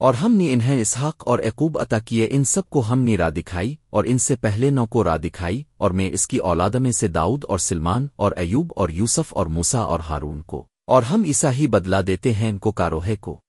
اور ہم نے انہیں اسحاق اور عقوب عطا کیے، ان سب کو ہم نے راہ دکھائی اور ان سے پہلے نو کو راہ دکھائی، اور میں اس کی اولاد میں سے داؤد اور سلمان اور ایوب اور یوسف اور موسا اور ہارون کو۔ اور ہم عیسا ہی بدلا دیتے ہیں ان کو کاروہے کو۔